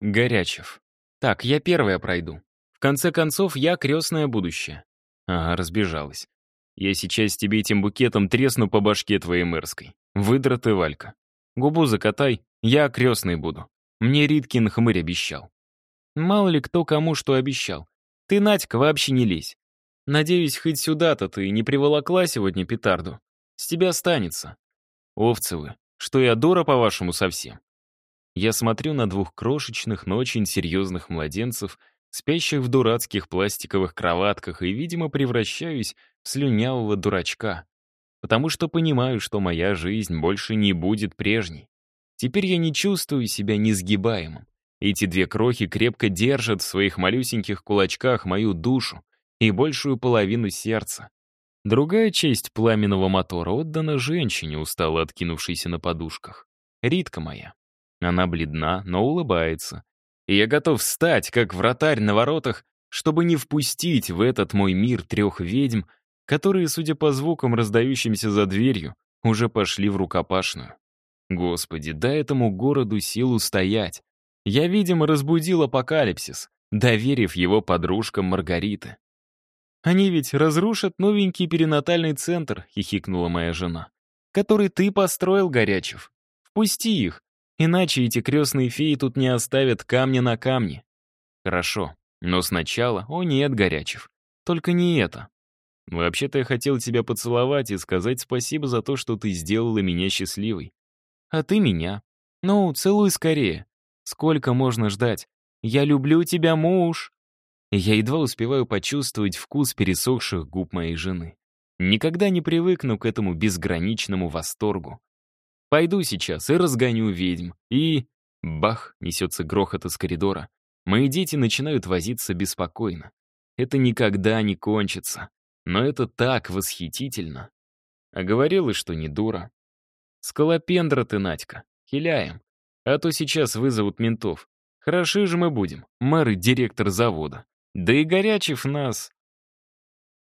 Горячев. Так, я первая пройду. В конце концов, я крестное будущее. Ага, разбежалась. Я сейчас тебе этим букетом тресну по башке твоей мэрской. Выдра ты, Валька. Губу закатай, я крестный буду. Мне Риткин хмырь обещал. Мало ли кто кому что обещал. Ты, Надька, вообще не лезь. Надеюсь, хоть сюда-то ты не приволокла сегодня петарду. С тебя останется. Овцы вы, что я дура, по-вашему, совсем. Я смотрю на двух крошечных, но очень серьезных младенцев, спящих в дурацких пластиковых кроватках, и, видимо, превращаюсь в слюнявого дурачка. Потому что понимаю, что моя жизнь больше не будет прежней. Теперь я не чувствую себя несгибаемым. Эти две крохи крепко держат в своих малюсеньких кулачках мою душу и большую половину сердца. Другая часть пламенного мотора отдана женщине, устало откинувшейся на подушках. Ритка моя. Она бледна, но улыбается. И я готов встать, как вратарь на воротах, чтобы не впустить в этот мой мир трех ведьм, которые, судя по звукам, раздающимся за дверью, уже пошли в рукопашную. Господи, дай этому городу силу стоять. Я, видимо, разбудил апокалипсис, доверив его подружкам Маргариты. «Они ведь разрушат новенький перинатальный центр», — хихикнула моя жена, «который ты построил, Горячев. Впусти их, Иначе эти крестные феи тут не оставят камня на камне. Хорошо, но сначала... О нет, Горячев, только не это. Вообще-то я хотел тебя поцеловать и сказать спасибо за то, что ты сделала меня счастливой. А ты меня. Ну, целуй скорее. Сколько можно ждать? Я люблю тебя, муж. Я едва успеваю почувствовать вкус пересохших губ моей жены. Никогда не привыкну к этому безграничному восторгу. Пойду сейчас и разгоню ведьм. И... Бах, несется грохот из коридора. Мои дети начинают возиться беспокойно. Это никогда не кончится. Но это так восхитительно. А говорила, что не дура. Скалопендра ты, Надька. Хиляем. А то сейчас вызовут ментов. Хороши же мы будем, мэр и директор завода. Да и Горячев нас...